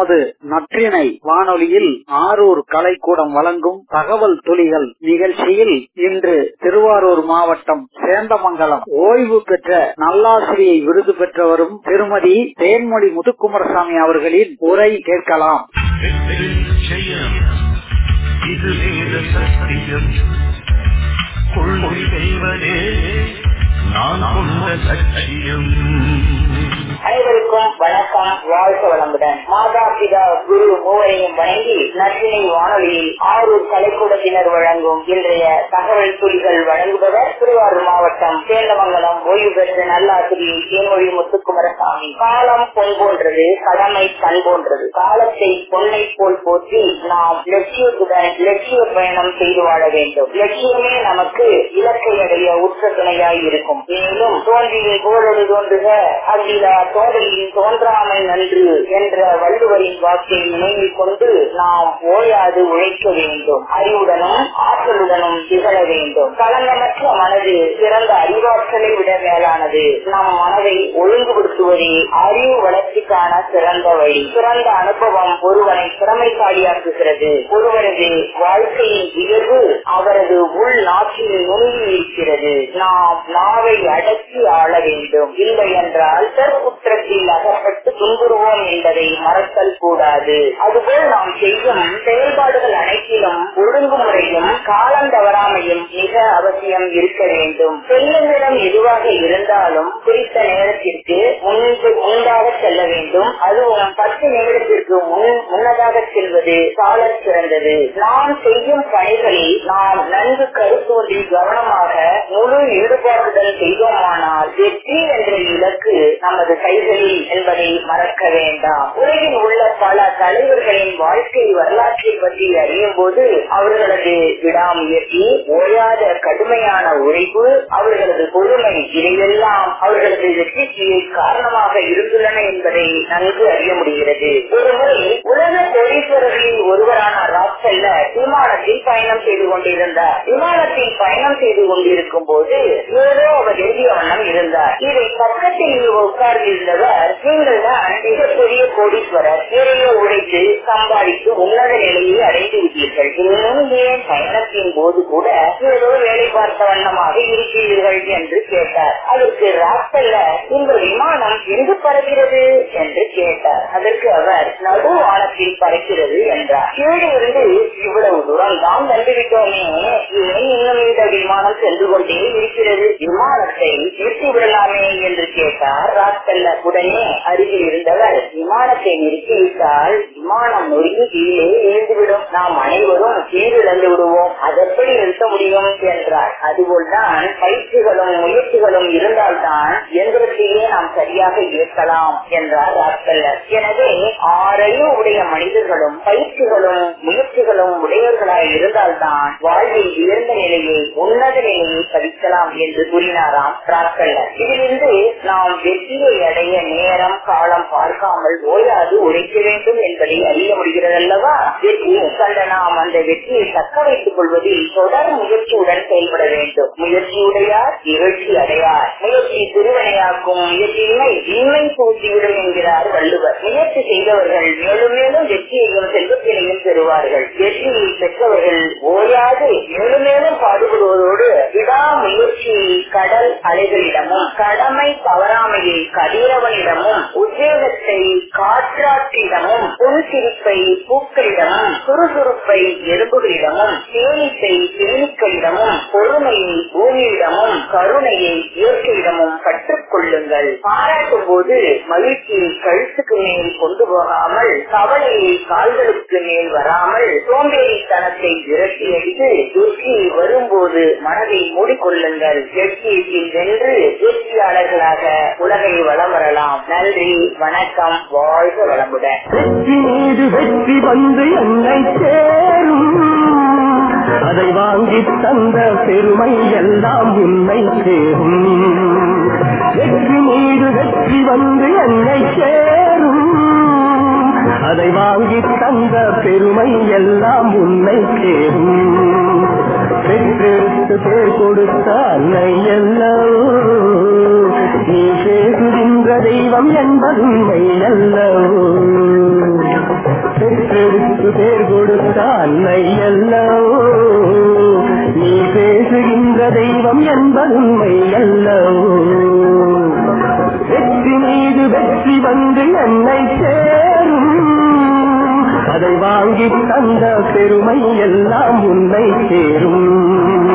நமது நற்றினை வானொலியில் ஆரூர் கலைக்கூடம் வழங்கும் தகவல் துளிகள் நிகழ்ச்சியில் இன்று திருவாரூர் மாவட்டம் சேந்தமங்கலம். ஓய்வு பெற்ற நல்லாசிரியை விருது பெற்றவரும் திருமதி தேன்மொழி முத்துக்குமாரசாமி அவர்களின் உரை கேட்கலாம். கொள்கை செய்வதே நான் கொண்ட சத்தியம். அனைவருக்கும் வணக்கம் வாழ்க வளமுடன். மாதா பிதா குரு மூவரையும் வணங்கி நற்றினை வானொலியில் ஆரூர் கலைக்கூடத்தினர் வழங்கும் இன்றைய தகவல் துளிகள் வழங்குபவர் திருவாரூர் மாவட்டம் சேந்தமங்கலம் ஓய்வு பெற்ற நல்லாசிரியை தேன்மொழி முத்துக்குமரசாமி. காலம் பொன் போன்றது கடமை கண் போன்றது காலத்தை பொன்னை போல் போற்றி நாம் லட்சியத்துடன் லட்சிய பயணம் செய்து வாழ வேண்டும். லட்சியமே நமக்கு இலக்கை அடைய உற்ற துணையாய் இருக்கும். மேலும் தோன்றியை போரொடு தோன்றுக அகிலா தோதலின் தோன்றாமை நன்று என்ற வள்ளுவரின் வாக்கை நினைவில் கொண்டு நாம் ஓயாது உழைக்க வேண்டும். அறிவுடனும் ஆற்றலுடனும் திகழ வேண்டும். கலங்கமற்ற மனது சிறந்த அறிவாற்றலை விட மேலானது. நம் மனதை ஒழுங்குபடுத்துவதே அறிவு வளர்ச்சிக்கான சிறந்த வழி. சிறந்த அனுபவம் ஒருவனை திறமைசாலியாக்குகிறது. ஒருவரது வாழ்க்கையின் இயல்பு அவரது உள் நாட்டில் நுண்கி இருக்கிறது. நாம் நாவை அடக்கி ஆள வேண்டும். இல்லை என்றால் குற்றத்தில் அகப்பட்டு துன்புறுவோம் என்பதை மறத்தல் கூடாது. அதுபோல் நாம் செய்யும் செயல்பாடுகள் அனைத்திலும் ஒழுங்குமுறையும் காலம் தவறாமையும் மிக அவசியம் இருக்க வேண்டும். செல்லும் எதுவாக இருந்தாலும் குறித்த நேரத்திற்கு முன்பு முன்பாக செல்ல வேண்டும். அதுவும் பத்து நிமிடத்திற்கு முன் முன்னதாக செல்வது கால சிறந்தது. நாம் செய்யும் பணிகளில் நாம் நன்கு கருத்தூன்றி கவனமாக முழு ஈடுபாடுதல் செய்தோமானால் வெற்றி என்ற இலக்கு நமது கைகளில் என்பதை மறக்க வேண்டாம். உலகில் உள்ள பல தலைவர்களின் வாழ்க்கை வரலாற்றை பற்றி அறியும் போது அவர்களது விடாமுயற்சி ஓயாத கடுமையான உழைப்பு அவர்களது பொறுமை இதையெல்லாம் அவர்களது வெற்றிக்கு காரணமாக இருந்துள்ளன என்பதை நன்கு அறிய முடிகிறது. ஒருமுறை உலக கோடீஸ்வரர்களில் ஒருவரான ராக்செல்ல விமானத்தில் பயணம் செய்து கொண்டிருந்தார். விமானத்தில் பயணம் செய்து கொண்டிருக்கும் போது ஏதோ அவர் எழுதிய வண்ணம் இருந்தார். இதை பக்கத்தில் உள்ளவர் நீங்கள் தான் மிகப்பெரிய கோடீஸ்வரர். நிறைய உழைத்து சம்பாதித்து உன்னத நிலையை அடைந்து விட்டீர்கள். இன்னும் ஏன் பயணத்தின் போது கூட ஏதோ வேலை பார்த்த வண்ணமாக இருக்கிறீர்கள் என்று கேட்டார். அதற்கு ராத்தல்ல இந்த விமானம் எங்கு பறக்கிறது என்று கேட்டார். அதற்கு அவர் நடு வானத்தில் பறக்கிறது என்றார். கீழே இருந்து இவ்வளவு தூரம் தான் வந்துவிட்டோமே. ஏன் விமானம் சென்று கொண்டே இருக்கிறது. விமானத்தை நிறுத்தி விடலாமே என்று கேட்டார் ராக்சல்ல உடனே அருகில் இருந்தவர் விமானத்தை நிறுத்திவிட்டால் விமானம் நொறுங்கி கீழே விழுந்துவிடும். நாம் அனைவரும் கீழிழந்து விடுவோம். அதெப்படி நிறுத்த முடியும் என்றார். அதுபோல்தான் பயிற்சிகளும் முயற்சிகளும் இருந்தால்தான் எந்திரத்தையே நாம் சரியாக இயக்கலாம் என்றார் ராக்சல்லர் எனவே ஆறையும் உடைய மனிதர்களும் பயிற்சிகளும் முயற்சிகளும் உடையவர்களாய் இருந்தால்தான் வாழ்வில் உயர்ந்த நிலையை உன்னத நிலையை பதிக்கலாம் என்று கூறினாராம் பிரார்த்தனர் இதிலிருந்து நாம் வெற்றியை அடைய நேரம் காலம் பார்க்காமல் ஓயாது உழைக்க வேண்டும் என்பதை அறிய முடிகிறது அல்லவா வெற்றியை கண்ட நாம் அந்த வெற்றியை தக்க வைத்துக் கொள்வதில் தொடர் முயற்சியுடன் செயல்பட வேண்டும். முயற்சியுடையார் நிகழ்ச்சி அடையார். முயற்சி திருவினையாக்கும் முயற்சியின்மை இன்மை தூக்கிவிடும் என்கிறார் வள்ளுவர். முயற்சி செய்தவர்கள் மேலும் மேலும் வெற்றியையும் செல்வத்தினையும் பெறுவார்கள். வெற்றியை பெற்றவர்கள் ஓயாது மேலும் மேலும் பாடுபடுவதோடு விடாமுயற்சி கடல் அலைகளிடமும் கடமை தவறாமையை வாங்கி தந்த பெருமை எல்லாம் உன்னை சேரும் வெற்றி மீது வெற்றி வந்து என்னை சேரும். அதை வாங்கி தந்த பெருமை எல்லாம் உன்னை சேரும் பெற்றெடுத்து பேர் கொடுத்த அன்னை எல்லோ. நீ பேசுகின்ற தெய்வம் என்பதுமை உண்மை அல்லவோ பெற்றெடுத்து பேர் கொடுத்த அன்னை அல்லவோ? நீ பேசுகின்ற தெய்வம் என்பது உண்மை வெற்றி மீது வெற்றி வந்து என்னை சேரும். அதை வாங்கி தந்த பெருமை எல்லாம் உன்னை சேரும்.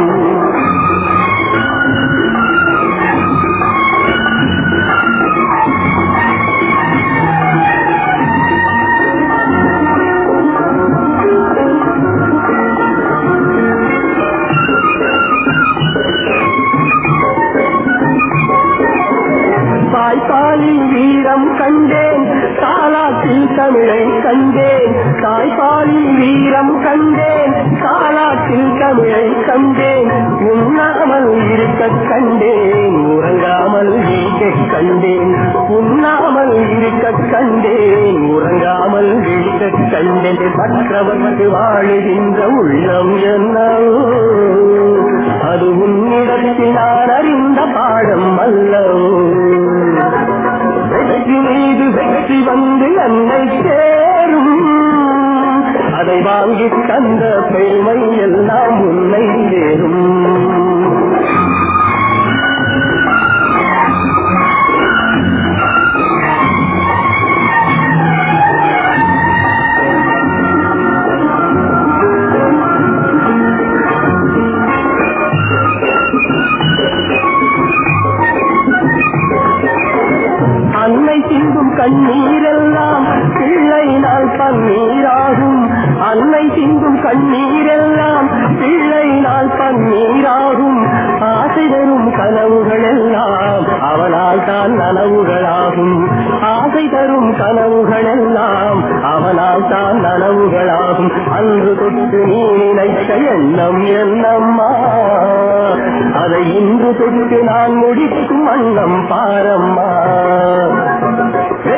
கண்டேன் உறங்காமல் வீட்டை கண்டேன். உண்ணாமல் இருக்க கண்டேன் உறங்காமல் வீட்டை கண்டேன். மற்றவர்க்கு வாழுகின்ற உள்ளம் என்ன? அது உன்னிடத்தில் நான் அறிந்த பாடம் அல்லவோ வெற்றி மீது வெற்றி வந்து என்னை சேரும். அதை வாங்கி தந்த பெருமை எல்லாம் உன்னை சேரும். கண்ணீரெல்லாம் பிள்ளை நாள் பன்னீராகும். அன்னை சிந்தும் கண்ணீரெல்லாம் பிள்ளை நாள் பன்னீராகும். ஆசைதரும் கனவுகள் எல்லாம் அவனால் தான் நனவுகளாகும். ஆசை தரும் கனவுகள் எல்லாம் அவனால் தான் நனவுகளாகும். அன்று தொட்டு நீ நினைத்த எண்ணம் என்னம்மா? அதை இன்று தொட்டு நான் முடிக்கும் அண்ணம் பாரம்மா?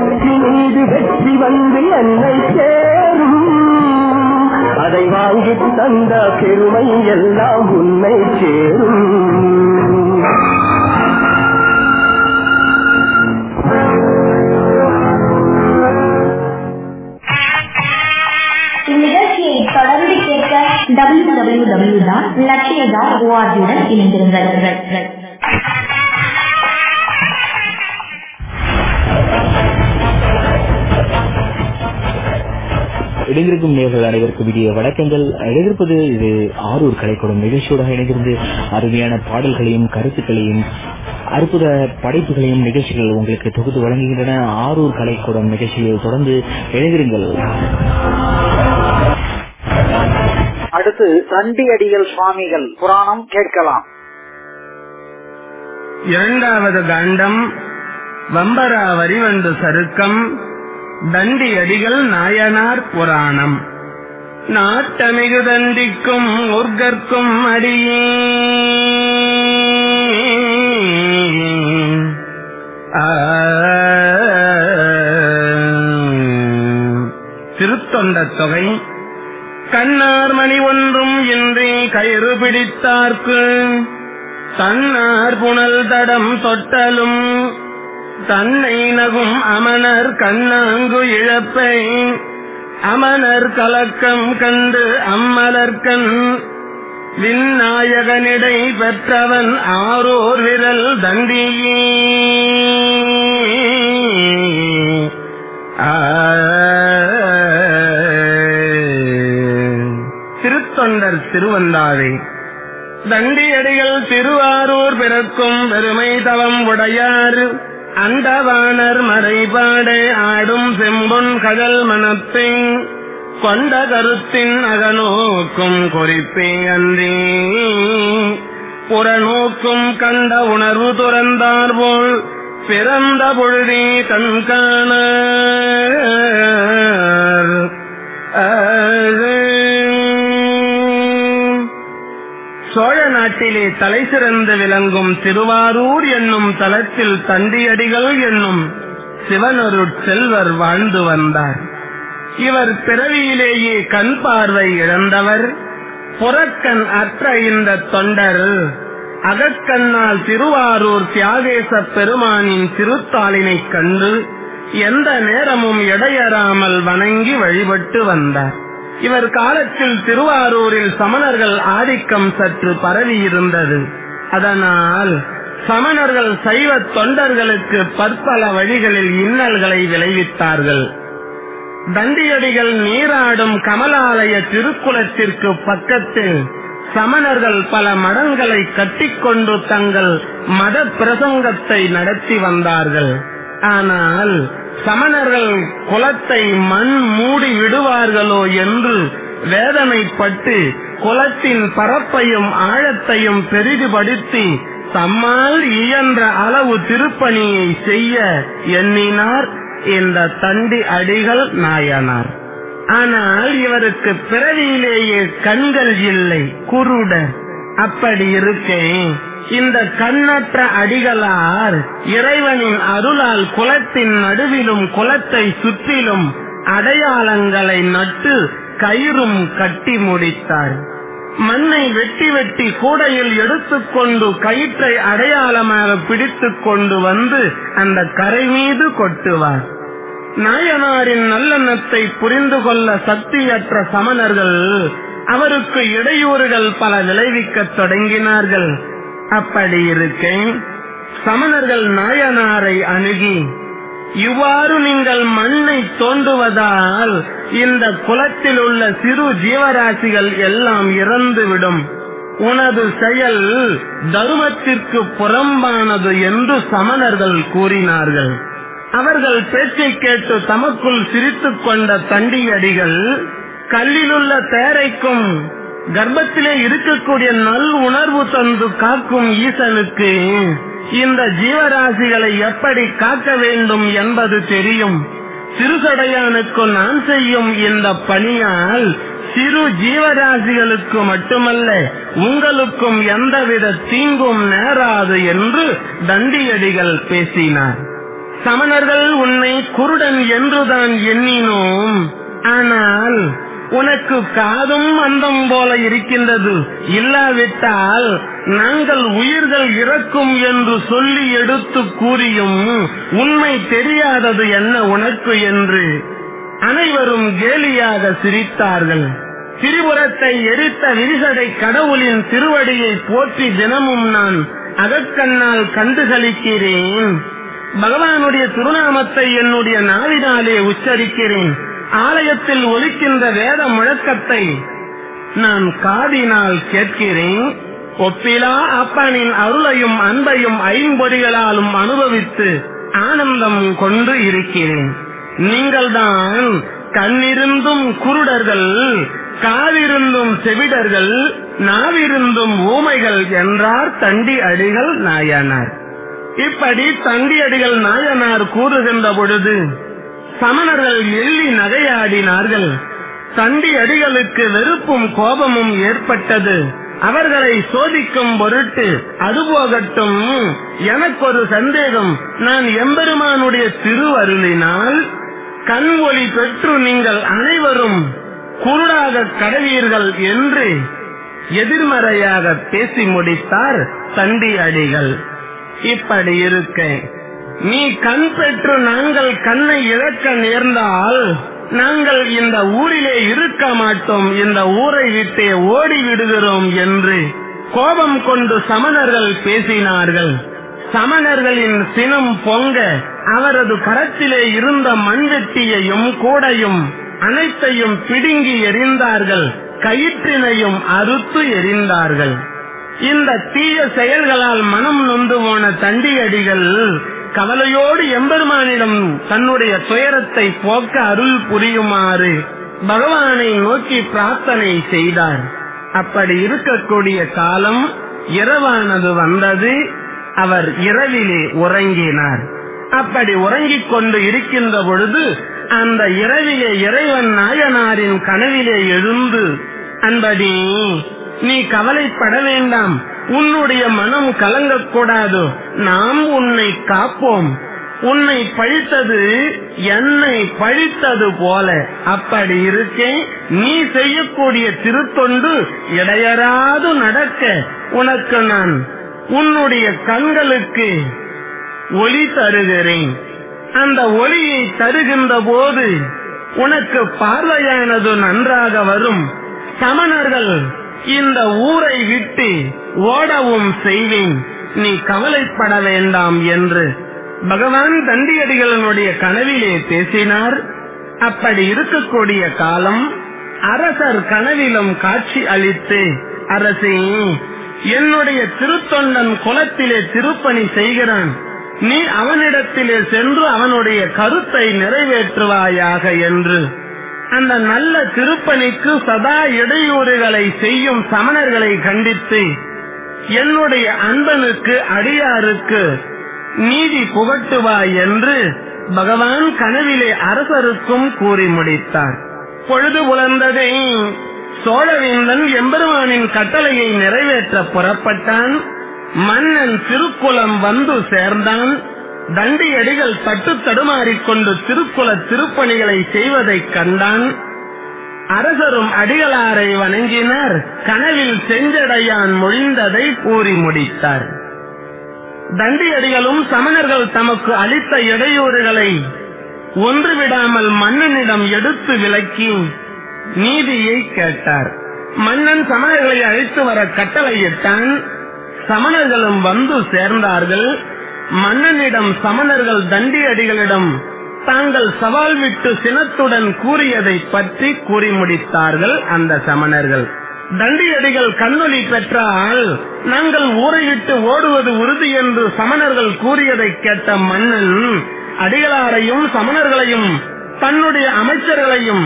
வெற்றி மீது வெற்றி வந்து என்னை சேரும். அதை வாங்கி தந்த பெருமை எல்லாம் உன்னை சேரும். தொடர்ந்து கேட்க W W W dot Latchiya dot ஓஆர்ஜியுடன் இணைந்திருந்தார்கள் இணைந்திருக்கும் நேர்கள் அனைவருக்கும் விடிய வணக்கங்கள். இணைந்திருப்பது இது ஆரூர் கலைக்கூடம் நிகழ்ச்சியோட இணைந்திருந்து அருமையான பாடல்களையும் கருத்துக்களையும் அற்புத படைப்புகளையும் நிகழ்ச்சிகள் உங்களுக்கு தொகுத்து வழங்குகின்றன. ஆரூர் கலைக்கூடம் நிகழ்ச்சியில் தொடர்ந்து இணைந்திருங்கள். அடுத்து சண்டியடிகள் சுவாமிகள் புராணம் கேட்கலாம். இரண்டாவது காண்டம் வம்பரா வரிவண்டு சருக்கம். தண்டி அடிகள் நாயனார் புராணம். நாட்டமிகு தண்டிக்கும் உர்கற்கும் அடியே. திருத்தொண்ட தொகை. கண்ணார் மணி ஒன்றும் இன்றி கயிறு பிடித்தார்க்கு. தன்னார் புனல் தடம் தொட்டலும். தன்னை நகும் அமனர் கண்ணாங்கு இழப்பை அமனர் கலக்கம் கண்டு அம்மலர்கண் விநாயகனிடை பெற்றவன் ஆரோர் விரல் தண்டியே. திருத்தொண்டர் திருவந்தாவே. தண்டியடிகள் திருவாரூர் பிறக்கும் பெருமை தவம் உடையாறு. அண்டவானர் மறைபாடே ஆடும் செம்பொன் கடல் மனத்தின் கொண்ட கருத்தின் அகநோக்கும் குறிப்பே அன்றி. புறநோக்கும் கண்ட உணர்வு துறந்தார் போல் பிறந்த பொழுதே கண்காண சோழ நாட்டிலே தலை சிறந்து விளங்கும் திருவாரூர் என்னும் தலத்தில் தண்டியடிகள் என்னும் சிவனொரு செல்வர் வாழ்ந்து வந்தார். இவர் பிறவியிலேயே கண் பார்வை இழந்தவர். புறக்கண் அற்ற இந்த தொண்டர். அகக்கண்ணால் திருவாரூர் தியாகேச பெருமானின் திருத்தாளினைக் கண்டு எந்த நேரமும் இடையறாமல் வணங்கி வழிபட்டு வந்தார். இவர் காலத்தில் திருவாரூரில் சமணர்கள் ஆதிக்கம் சற்று பரவி இருந்தது. அதனால் சமணர்கள் சைவ தொண்டர்களுக்கு பற்பல வழிகளில் இன்னல்களை விளைவித்தார்கள். தண்டியடிகள் நீராடும் கமலாலய திருக்குளத்திற்கு பக்கத்தில் சமணர்கள் பல மடங்களை கட்டிக்கொண்டு தங்கள் மத பிரசங்கத்தை நடத்தி வந்தார்கள். ஆனால் சமணர்கள் குலத்தை மண் மூடி விடுவார்களோ என்று வேதனைப்பட்டு குலத்தின் பரப்பையும் ஆழத்தையும் பெரிதுபடுத்தி தம்மால் இயன்ற அளவு திருப்பணியை செய்ய எண்ணினார். இந்த தண்டி அடிகள் நாயனார். ஆனால் இவருக்கு பிறவியிலேயே கண்கள் இல்லை. குருட அப்படி இருக்கேன். இந்த கண்ணற்ற அடிகளார் இறைவனின் அருளால் குலத்தின் நடுவிலும் குலத்தை சுற்றிலும் அடையாளங்களை நட்டு கயிறும் கட்டி முடித்தார். மண்ணை வெட்டி வெட்டி கூடையில் எடுத்துக்கொண்டு கயிற்றை அடையாளமாக பிடித்துக் கொண்டு வந்து அந்த கரை மீது கொட்டுவார். நாயனாரின் நல்லெண்ணத்தை புரிந்து கொள்ள சக்தியற்ற சமணர்கள் அவருக்கு இடையூறுகள் பல விளைவிக்கத் தொடங்கினார்கள். அப்படி இருக்கேன். சமணர்கள் நாயனாரை அணுகி இவ்வாறு நீங்கள் மண்ணை தோண்டுவதால் இந்த குலத்தில் உள்ள சிறு ஜீவராசிகள் எல்லாம் இறந்துவிடும். உனது செயல் தருமத்திற்கு புறம்பானது என்று சமணர்கள் கூறினார்கள். அவர்கள் பேச்சை கேட்டு தமக்குள் சிரித்துக் கொண்ட தண்டியடிகள் கல்லிலுள்ள தேரைக்கும் கர்ப்பத்திலே இருக்கக்கூடிய நல் உணர்வு தந்து காக்கும் ஈசனுக்கு இந்த ஜீவராசிகளை எப்படி காக்க வேண்டும் என்பது தெரியும். சிறுசடையானுக்கு நான் செய்யும் இந்த பணியால் சிறு ஜீவராசிகளுக்கு மட்டுமல்ல உங்களுக்கும் எந்தவித தீங்கும் நேராது என்று தண்டியடிகள் பேசினார். சமணர்கள் உன்னை குருடன் என்றுதான் எண்ணினோம். ஆனால் உனக்கு காதும் அந்தம் போல இருக்கின்றது. இல்லாவிட்டால் நாங்கள் உயிர்கள் இறக்கும் என்று சொல்லி எடுத்து கூறியும் உண்மை தெரியாதது என்ன உனக்கு என்று அனைவரும் கேலியாக சிரித்தார்கள். திரிபுரத்தை எரித்த விரிசடை கடவுளின் திருவடியை போற்றி தினமும் நான் அகக்கண்ணால் கண்டுகளிக்கிறேன். பகவானுடைய திருநாமத்தை என்னுடைய நாவினாலே உச்சரிக்கிறேன். ஆலயத்தில் ஒலிக்கின்ற வேத முழக்கத்தை நான் காதினால் கேட்கிறேன். ஒப்பிலா அப்பனின் அருளையும் அன்பையும் ஐம்பொறிகளாலும் அனுபவித்து ஆனந்தம் கொண்டு இருக்கிறேன். நீங்கள்தான் கண்ணிருந்தும் குருடர்கள் காவிருந்தும் செவிடர்கள் நாவிருந்தும் ஊமைகள் என்றார் தண்டி அடிகள் நாயனார். இப்படி தண்டி அடிகள் நாயனார் கூறுகின்ற பொழுது சமணர்கள் எள்ளி நகையாடினார்கள். தண்டி அடிகளுக்கு வெறுப்பும் கோபமும் ஏற்பட்டது. அவர்களை சோதிக்கும் பொருட்டு அதுபோகட்டும் எனக்கு ஒரு சந்தேகம் நான் எம்பெருமானுடைய திருவருளினால் கண் ஒளி பெற்று நீங்கள் அனைவரும் குருடாக கடவீர்கள் என்று எதிர்மறையாக பேசி முடித்தார் தண்டி அடிகள் இப்படி இருக்கேன். நீ கண் பெற்று நாங்கள் கண்ணை இழக்க நேர்ந்தால் நாங்கள் இந்த ஊரிலே இருக்க மாட்டோம் இந்த ஊரை விட்டே ஓடி விடுகிறோம் என்று கோபம் கொண்டு சமணர்கள் பேசினார்கள். சமணர்களின் சினம் பொங்க அவரது கரத்திலே இருந்த மண்வெட்டியையும் கூடையும் அனைத்தையும் பிடுங்கி எரிந்தார்கள் கயிற்றினையும் அறுத்து எரிந்தார்கள் இந்த தீய செயல்களால் மனம் நொந்து போன தண்டியடிகள் கவலையோடு எம்பெருமானிடம் தன்னுடைய துயரத்தை போக்க அருள் புரியுமாறு பகவானை நோக்கி பிரார்த்தனை செய்தார். அப்படி இருக்கக்கூடிய காலம் இரவானது வந்தது. அவர் இரவிலே உறங்கினார். அப்படி உறங்கிக் கொண்டு இருக்கின்ற பொழுது அந்த இரவிலே இறைவன் நாயனாரின் கனவிலே எழுந்து அன்படி நீ கவலைப்பட வேண்டாம். உன்னுடைய மனம் கலங்கக்கூடாது. நாம் உன்னை காப்போம். உன்னை பழித்தது என்னை பழித்தது போல. அப்படி இருக்கேன் நீ செய்யக்கூடிய திருத்தொண்டு இடையராது நடக்க. உனக்கு நான் உன்னுடைய கண்களுக்கு ஒளி தருகிறேன். அந்த ஒளியை தருகின்ற போது உனக்கு பார்வையானது நன்றாக வரும். சமணர்கள் இந்த ஊரை விட்டு ஓடவும் செய்வேன். நீ கவலைப்பட வேண்டாம் என்று பகவான் தண்டியடிகளினுடைய கனவிலே பேசினார். அப்படி இருக்கக்கூடிய காலம் அரசர் கனவிலும் காட்சி அளித்து அரசே என்னுடைய திருத்தொண்டன் குலத்திலே திருப்பணி செய்கிறான். நீ அவனிடத்திலே சென்று அவனுடைய கருத்தை நிறைவேற்றுவாயாக என்று. அந்த நல்ல திருப்பணிக்கு சதா இடையூறுகளை செய்யும் சமணர்களை கண்டித்து என்னுடைய அன்பனுக்கு அடியாருக்கு நீதி புகட்டுவாய் என்று பகவான் கனவிலே அரசருக்கும் கூறி முடித்தார். பொழுது புலர்ந்ததை சோழவேந்தன் எம்பெருமானின் கட்டளையை நிறைவேற்ற புறப்பட்டான். மன்னன் திருக்குளம் வந்து சேர்ந்தான். தண்டியடிகள் தட்டு தடுமாறிக்கொண்டு திருக்குல திருப்பணிகளை செய்வதைக் கண்டான். அரசரும் அடிகளாரை வணங்கினர். கனவில் செஞ்சடையான் மொழிந்ததை கூறி முடித்தார். தண்டியடிகளும் சமணர்கள் தமக்கு அளித்த இடையூறுகளை ஒன்றுவிடாமல் மன்னனிடம் எடுத்து விலக்கி நீதியை கேட்டார். மன்னன் சமணர்களை அழைத்து வர கட்டளையிட்டான். சமணர்களும் வந்து சேர்ந்தார்கள். மன்னனிடம் சமணர்கள் தண்டியடிகளிடம் தாங்கள் சவால் விட்டு சினத்துடன் கூறியதை பற்றி கூறி முடித்தார்கள் அந்த சமணர்கள். தண்டியடிகள் கண்ணொலி பெற்றால் நாங்கள் ஊரை விட்டு ஓடுவது உறுதி என்று சமணர்கள் கூறியதை கேட்ட மன்னன் அடிகளாரையும் சமணர்களையும் தன்னுடைய அமைச்சர்களையும்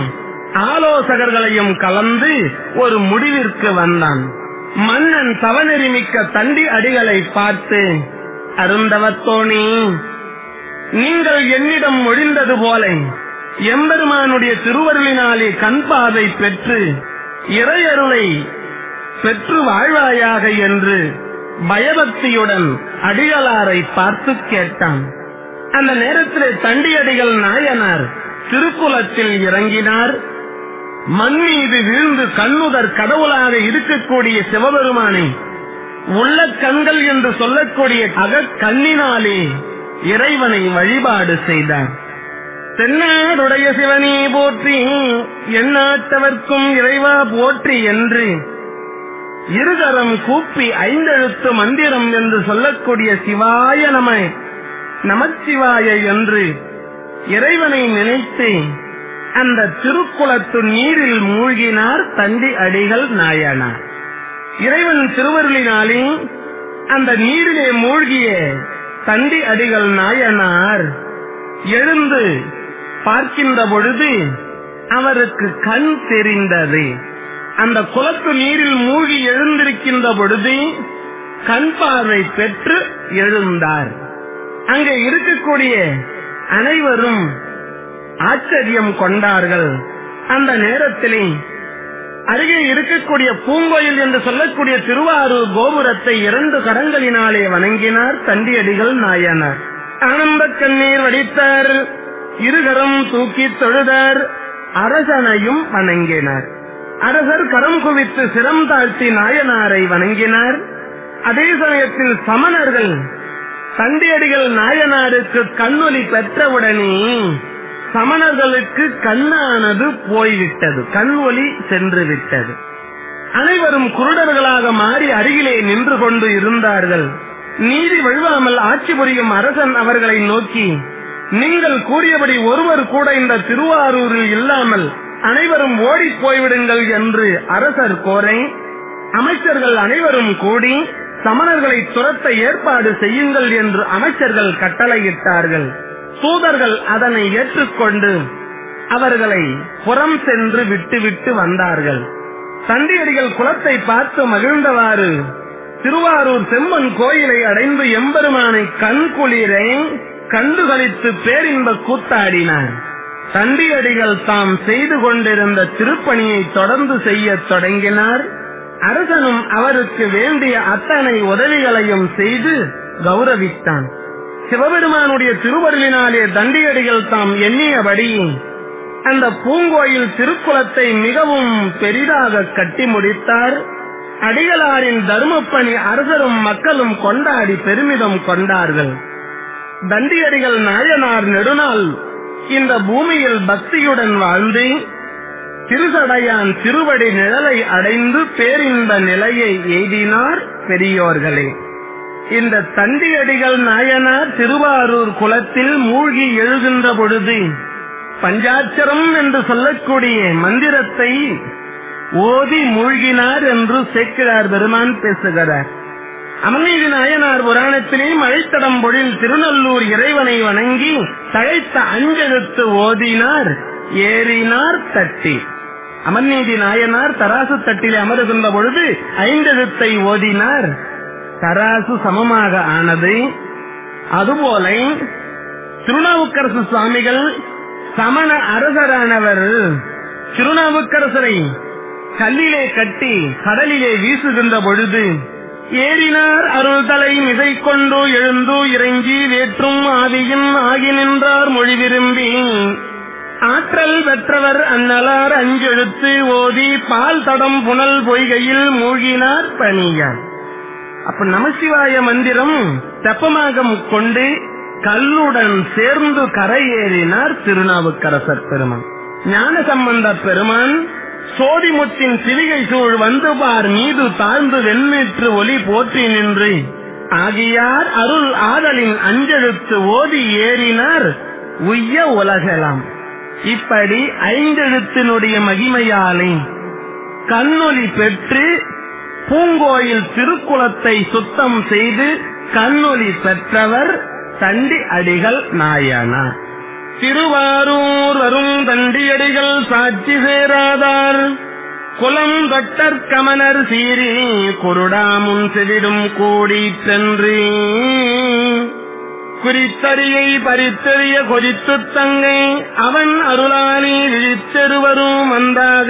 ஆலோசகர்களையும் கலந்து ஒரு முடிவிற்கு வந்தான். மன்னன் தவநெறிமிக்க தண்டி அடிகளை பார்த்து அருந்தவத்தோனி நீங்கள் என்னிடம் ஒழிந்தது போல எம்பெருமானுடைய திருவருளினாலே கண் பாதை பெற்று இறையருளை பெற்று வாழ்வாயாக என்று பயபக்தியுடன் அடிகளாரை பார்த்து கேட்டான். அந்த நேரத்திலே தண்டியடிகள் நாயனார் திருக்குலத்தில் இறங்கினார். மண் மீது வீழ்ந்து கண்ணுதர் கடவுளாக இருக்கக்கூடிய சிவபெருமானை உள்ள கண்கள் என்று சொல்லக்கூடிய அகக்கண்ணினாலே இறைவனை வழிபாடு செய்தார் தென்னாடுடைய சிவனே போற்றி எண்ணாட்டவர்க்கும் இறைவா போற்றி என்று இருகரம் கூப்பி ஐந்தெழுத்து மந்திரம் என்று சொல்லக்கூடிய சிவாய நம நமச்சிவாய என்று இறைவனை நினைத்து அந்த திருக்குளத்து நீரில் மூழ்கினார் தண்டி அடிகள் நாயனார். இறைவன் திருவருளினாலே அந்த நீரிலே மூழ்கிய தண்டி அடிகள் நாயனார் எழுந்து பார்க்கின்ற பொழுது அவருக்கு கண் தெரிந்தது. அந்த குளத்து நீரில் மூழ்கி எழுந்திருக்கின்ற பொழுது கண் பார்வை பெற்று எழுந்தார். அங்கே இருக்கக்கூடிய அனைவரும் ஆச்சரியம் கொண்டார்கள். அந்த நேரத்திலே அருகே இருக்கக்கூடிய பூங்கோயில் என்று சொல்லக்கூடிய திருவாரூர் கோபுரத்தை இரண்டு கரங்களினாலே வணங்கினார் தண்டியடிகள் நாயனார். ஆனந்த கண்ணீர் வடித்தார். இருகரம் தூக்கி தொழுதார். அரசனையும் வணங்கினார். அரசர் கரம் குவித்து சிரம் தாழ்த்தி நாயனாரை வணங்கினார். அதே சமயத்தில் சமணர்கள் தண்டியடிகள் நாயனாருக்கு கண்ணொலி பெற்றவுடனே சமணர்களுக்கு கண்ணானது போய்விட்டது. கண் ஒளி சென்று விட்டது அனைவரும் குருடர்களாக மாறி அருகிலே நின்று கொண்டு இருந்தார்கள். நீதி வழுவாமல் ஆட்சி புரியும் அரசன் அவர்களை நோக்கி நீங்கள் கூறியபடி ஒருவர் கூட இந்த திருவாரூரில் இல்லாமல் அனைவரும் ஓடி போய்விடுங்கள் என்று அரசர் கோரை அமைச்சர்கள் அனைவரும் கூடி சமணர்களை துரத்த ஏற்பாடு செய்யுங்கள் என்று அமைச்சர்கள் கட்டளையிட்டார்கள். தூதர்கள் அதனை ஏற்றுக்கொண்டு அவர்களை புறம் சென்று விட்டுவிட்டு வந்தார்கள். தண்டியடிகள் குலத்தை பார்த்து மகிழ்ந்தவாறு திருவாரூர் செம்மன் கோயிலை அடைந்து எம்பெருமானை கண்குளிரை கண்டுகளித்து பேரின்ப கூத்தாடினார். தண்டியடிகள் தாம் செய்து கொண்டிருந்த திருப்பணியை தொடர்ந்து செய்ய தொடங்கினார். அரசனும் அவருக்கு வேண்டிய அத்தனை உதவிகளையும் செய்து கௌரவித்தான். சிவபெருமானுடைய திருவருளினாலே தண்டியடிகள் தாம் எண்ணியபடி அந்த பூங்கோயில் திருக்குளத்தை மிகவும் பெரிதாக கட்டி முடித்தார். அடிகளாரின் தர்மப்பணி அரசரும் மக்களும் கொண்டாடி பெருமிதம் கொண்டார்கள். தண்டியடிகள் நாயனார் நெடுநாள் இந்த பூமியில் பக்தியுடன் வாழ்ந்து திருசடையான் திருவடி நிழலை அடைந்து பேரின்ப நிலையை எய்தினார் பெரியோர்களே. இந்த தண்டியடிகள் நாயனார் திருவாரூர் குலத்தில் மூழ்கி எழுகின்ற பொழுது பஞ்சாட்சரம் என்று சொல்லக்கூடிய மந்திரத்தை ஓதி மூழ்கினார் என்று சேர்க்கிறார் பெருமான் பேசுகிறார். அமர்நீதி நாயனார் புராணத்திலே மழைத்தடம் பொழில் திருநல்லூர் இறைவனை வணங்கி தழைத்த அஞ்செழுத்து ஓதினார் ஏறினார் தட்டி. அமர்நீதி நாயனார் தராசு தட்டில் அமருகின்ற பொழுது ஐந்தெழுத்தை ஓதினார். தராசு சமமாக ஆனது அதுபோல திருநாவுக்கரசு சுவாமிகள் சமண அரசரானவர் திருநாவுக்கரசரை கல்லிலே கட்டி கடலிலே வீசுகின்ற பொழுது ஏறினார் அருள் தலை மிசை கொண்டு எழுந்து இறங்கி வேற்றும் ஆவியின் ஆகி நின்றார் மொழி விரும்பி. ஆற்றல் பெற்றவர் அந்நலார் அஞ்செழுத்து ஓதி பால் தடம் புனல் பொய்கையில் மூழ்கினார் பணியார். அப்ப நமசிவாய மந்திரம் தெப்பமாக கொண்டு கல்லுடன் சேர்ந்து கரையேறினார் திருநாவுக்கரசர் பெருமான். ஞான சம்பந்த பெருமான் சோதிமுத்தின் சிவிகை சூழ் வந்து பார் மீது தாழ்ந்து வெண்மீற்று ஒளி போற்றி நின்று ஆகியார் அருள் ஆதலின் அஞ்செழுத்து ஓதி ஏறினார் உய்ய உலகலாம். இப்படி ஐந்தெழுத்தினுடைய மகிமையாலே கண்ணொலி பெற்று பூங்கோயில் திருக்குளத்தை சுத்தம் செய்து கண்ணொலி பெற்றவர் தண்டி அடிகள் நாயனார். திருவாரூர் வரும் தண்டியடிகள் சாட்சி சேராதார். குலம் தொட்டற் கமனர் சீரி குருடாமுன் செவிடும் கூடி சென்று. குறித்தறியை பறித்தறிய கொதித்து தங்கை அவன் அருளானி விழித்தெருவரும் வந்தாக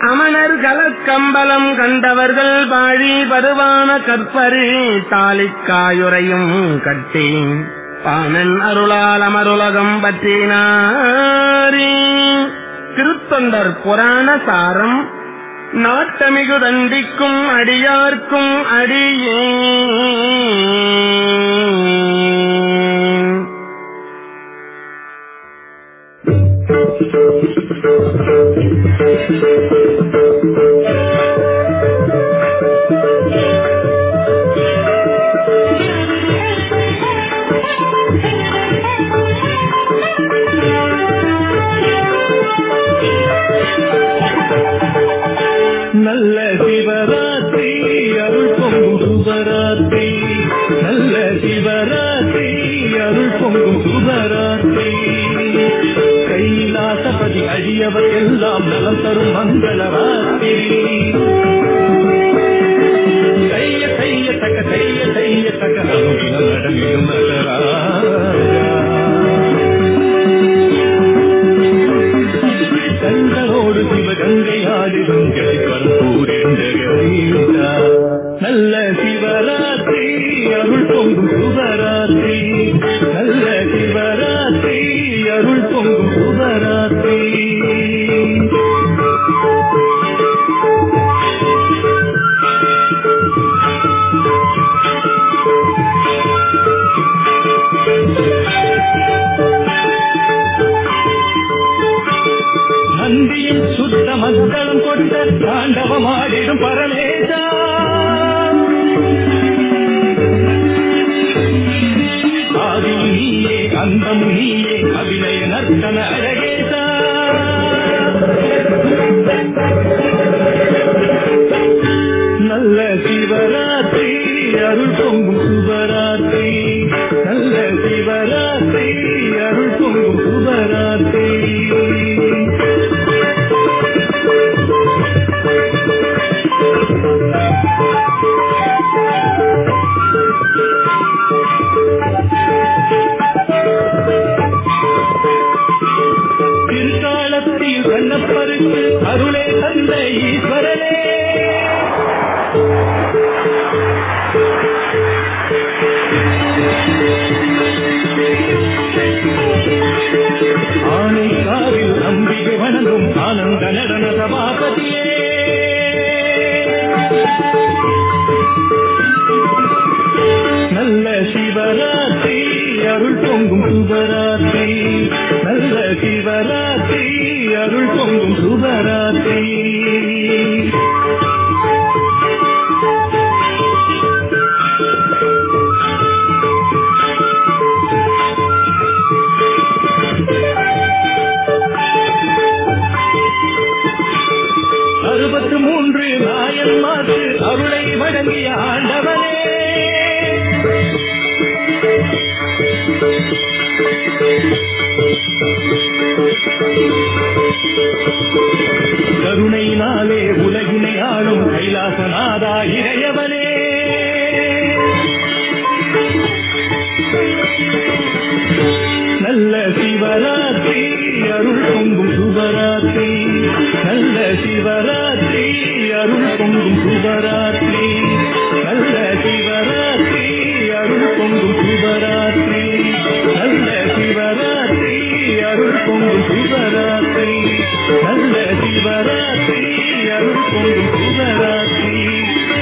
அமணர் கலக்கம்பலம் கண்டவர்கள் வாழி பருவான கற்பரு தாலிக்காயுரையும் கட்டி பானன் அருளால் அமருலகம் பற்றினாரே. திருத்தொண்டர் புராண சாரம் நாட்டமிகு தண்டிக்கும் அடியார்க்கும் அடியே. Thank you. మంగళరాత్రి சிவராத்திரி அருள் பொங்கும் சுபராத்திரி திருக்காலத்தில் கண்ணப்பருக்கு அருளே தந்த ஈஸ்வரனே Thank you. ஆணைக்காவில் நம்பிக்கை வணங்கும் ஆனந்த நடன சபாபதியே. நல்ல சிவராத்திரி அருள் பொங்கும் சுபராத்திரி. நல்ல சிவராத்திரி அருள் பொங்கும் நல்ல சிவராத்திரி அருள் பொங்கும் சுபராத்திரி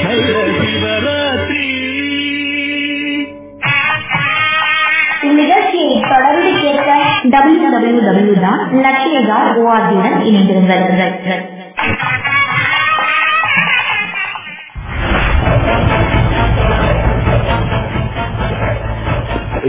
நல்ல சிவராத்திரி. இந்நிகழ்ச்சியை தொடர்ந்து கேட்க டபிள்யூ டபிள்யூ டபிள்யூ டாட் லட்சியதா ஓஆர்ஜியுடன் இணைந்திருங்கள்.